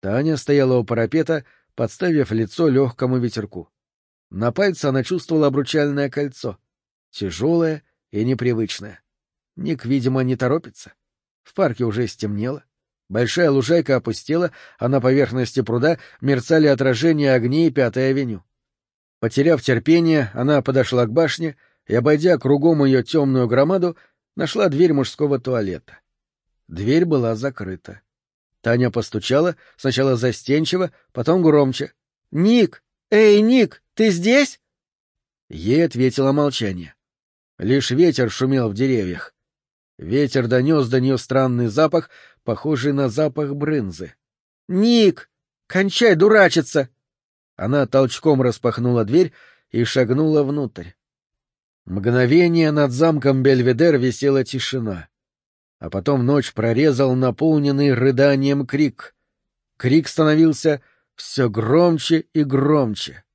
Таня стояла у парапета, подставив лицо легкому ветерку. На пальце она чувствовала обручальное кольцо. Тяжелое и непривычное. Ник, видимо, не торопится. В парке уже стемнело. Большая лужайка опустела, а на поверхности пруда мерцали отражения огней Пятой авеню. Потеряв терпение, она подошла к башне и, обойдя кругом ее темную громаду, нашла дверь мужского туалета. Дверь была закрыта. Таня постучала, сначала застенчиво, потом громче. «Ник! Эй, Ник, ты здесь?» Ей ответило молчание. Лишь ветер шумел в деревьях. Ветер донес до нее странный запах, похожий на запах брынзы. «Ник! Кончай дурачиться!» Она толчком распахнула дверь и шагнула внутрь. Мгновение над замком Бельведер висела тишина. А потом ночь прорезал наполненный рыданием крик. Крик становился все громче и громче.